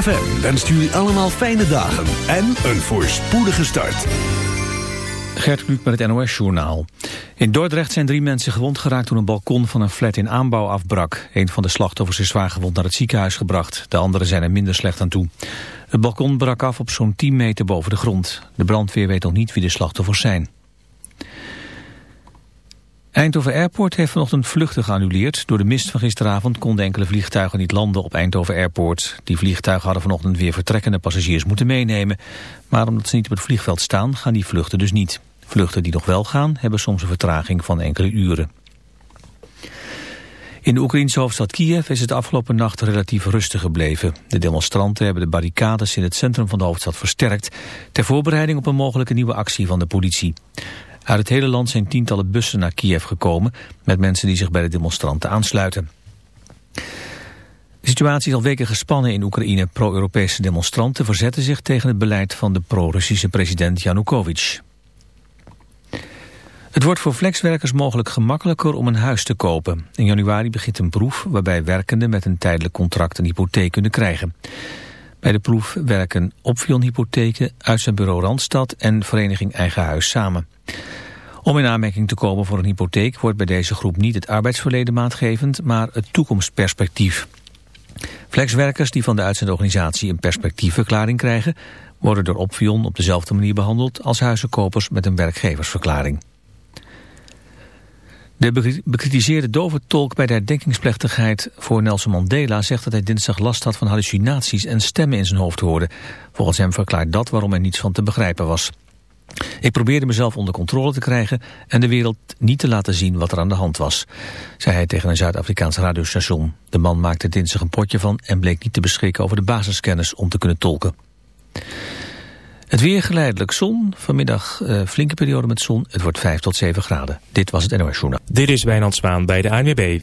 ZFM wenst jullie allemaal fijne dagen en een voorspoedige start. Gert Kluk met het NOS-journaal. In Dordrecht zijn drie mensen gewond geraakt toen een balkon van een flat in aanbouw afbrak. Een van de slachtoffers is zwaargewond naar het ziekenhuis gebracht. De anderen zijn er minder slecht aan toe. Het balkon brak af op zo'n 10 meter boven de grond. De brandweer weet nog niet wie de slachtoffers zijn. Eindhoven Airport heeft vanochtend vluchten geannuleerd. Door de mist van gisteravond konden enkele vliegtuigen niet landen op Eindhoven Airport. Die vliegtuigen hadden vanochtend weer vertrekkende passagiers moeten meenemen. Maar omdat ze niet op het vliegveld staan, gaan die vluchten dus niet. Vluchten die nog wel gaan, hebben soms een vertraging van enkele uren. In de Oekraïnse hoofdstad Kiev is het afgelopen nacht relatief rustig gebleven. De demonstranten hebben de barricades in het centrum van de hoofdstad versterkt... ter voorbereiding op een mogelijke nieuwe actie van de politie. Uit het hele land zijn tientallen bussen naar Kiev gekomen... met mensen die zich bij de demonstranten aansluiten. De situatie is al weken gespannen in Oekraïne. Pro-Europese demonstranten verzetten zich tegen het beleid van de pro-Russische president Yanukovych. Het wordt voor flexwerkers mogelijk gemakkelijker om een huis te kopen. In januari begint een proef waarbij werkenden met een tijdelijk contract een hypotheek kunnen krijgen. Bij de proef werken Opvion Hypotheken, Uitzendbureau Randstad en Vereniging Eigen Huis samen. Om in aanmerking te komen voor een hypotheek wordt bij deze groep niet het arbeidsverleden maatgevend, maar het toekomstperspectief. Flexwerkers die van de uitzendorganisatie een perspectiefverklaring krijgen, worden door Opvion op dezelfde manier behandeld als huizenkopers met een werkgeversverklaring. De bekritiseerde dove tolk bij de herdenkingsplechtigheid voor Nelson Mandela zegt dat hij dinsdag last had van hallucinaties en stemmen in zijn hoofd hoorde. Volgens hem verklaart dat waarom er niets van te begrijpen was. Ik probeerde mezelf onder controle te krijgen en de wereld niet te laten zien wat er aan de hand was, zei hij tegen een Zuid-Afrikaans radiostation. De man maakte dinsdag een potje van en bleek niet te beschikken over de basiskennis om te kunnen tolken. Het weer geleidelijk zon. Vanmiddag uh, flinke periode met zon. Het wordt 5 tot 7 graden. Dit was het NOS Journaal. Dit is Wijnand Zwaan bij de ANWB.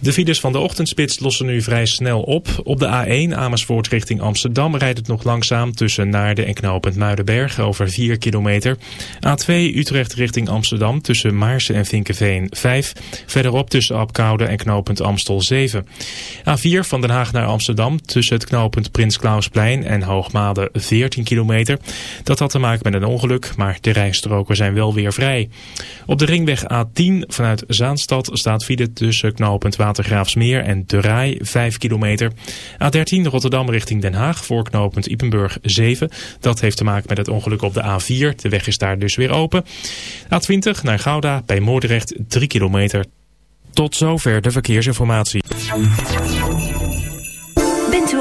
De files van de ochtendspits lossen nu vrij snel op. Op de A1 Amersfoort richting Amsterdam rijdt het nog langzaam tussen Naarden en knooppunt Muidenberg over 4 kilometer. A2 Utrecht richting Amsterdam tussen Maarsen en Vinkenveen 5. Verderop tussen Apkoude en knooppunt Amstel 7. A4 van Den Haag naar Amsterdam tussen het knooppunt Prins Klausplein en Hoogmade 14 kilometer. Dat had te maken met een ongeluk, maar de rijstroken zijn wel weer vrij. Op de ringweg A10 vanuit Zaanstad staat file tussen knooppunt Watergraafsmeer en De Rij 5 kilometer. A13 Rotterdam richting Den Haag voor knooppunt Ipenburg 7. Dat heeft te maken met het ongeluk op de A4. De weg is daar dus weer open. A20 naar Gouda bij Moordrecht 3 kilometer. Tot zover de verkeersinformatie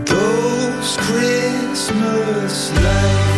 Those Christmas lights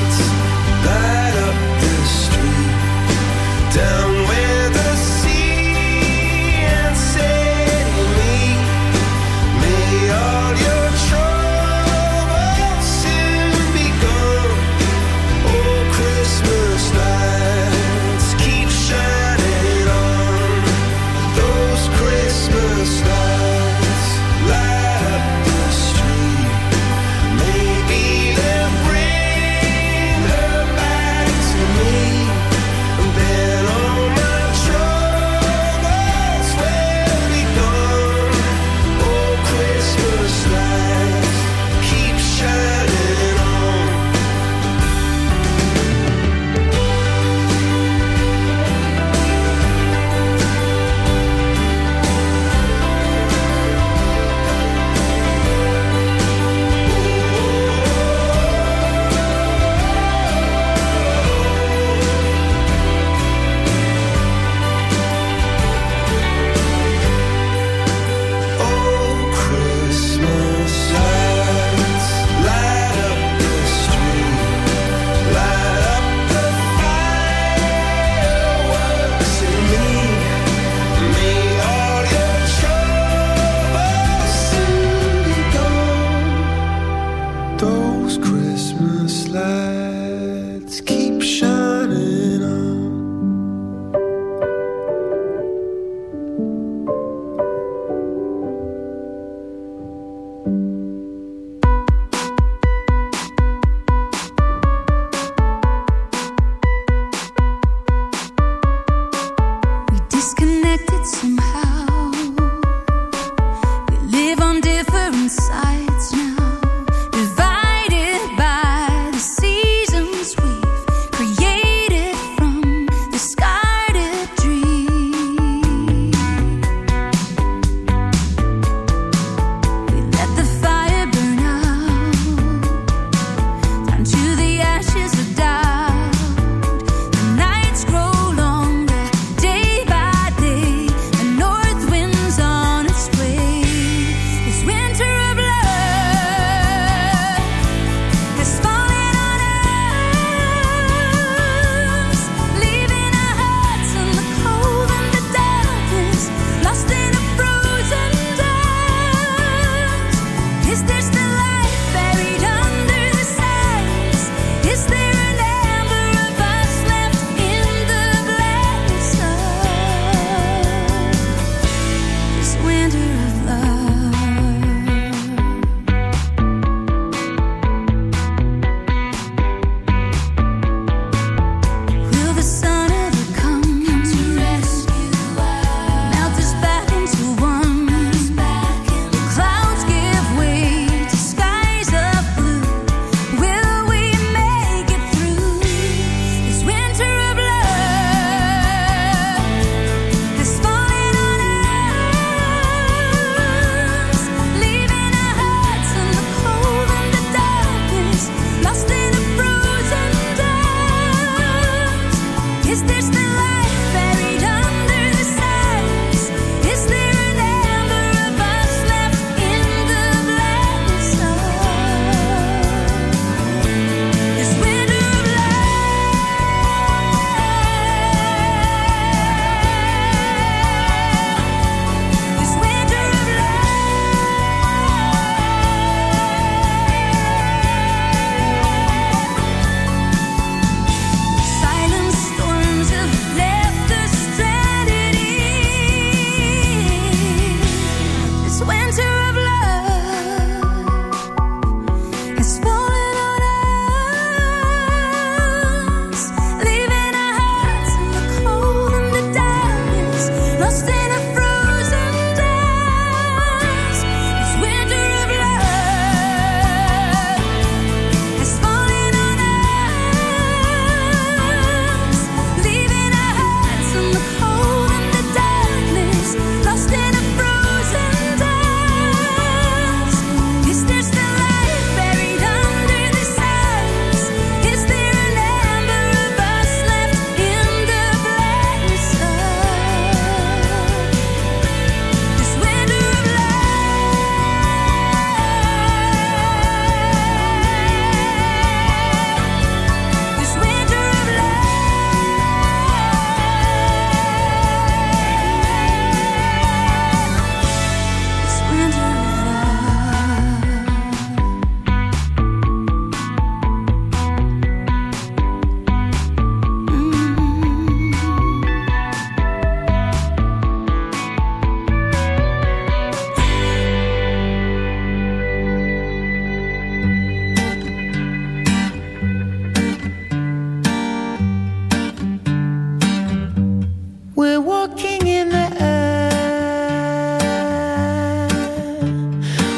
We're walking in the air.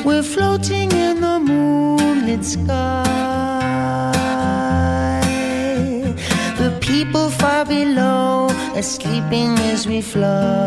We're floating in the moonlit sky. The people far below are sleeping as we fly.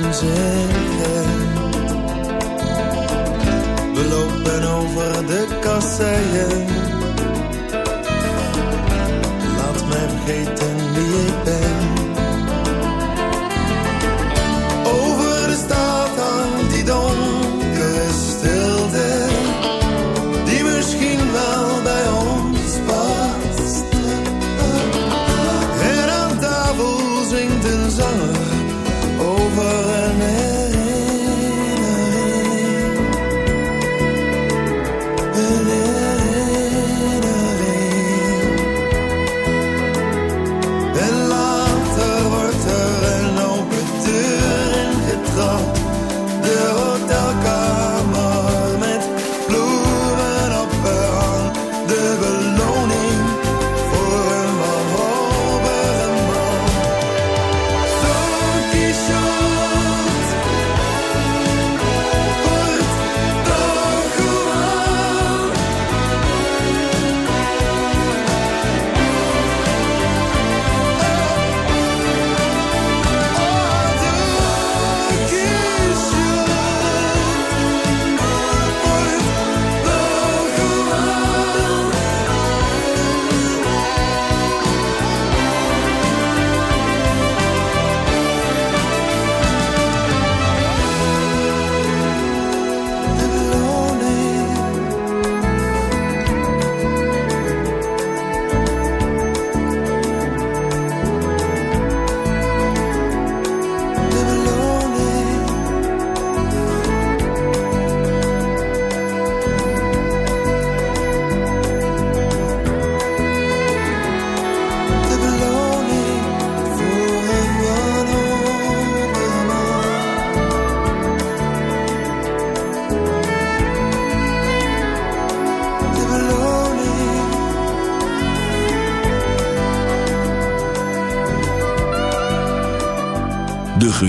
满醉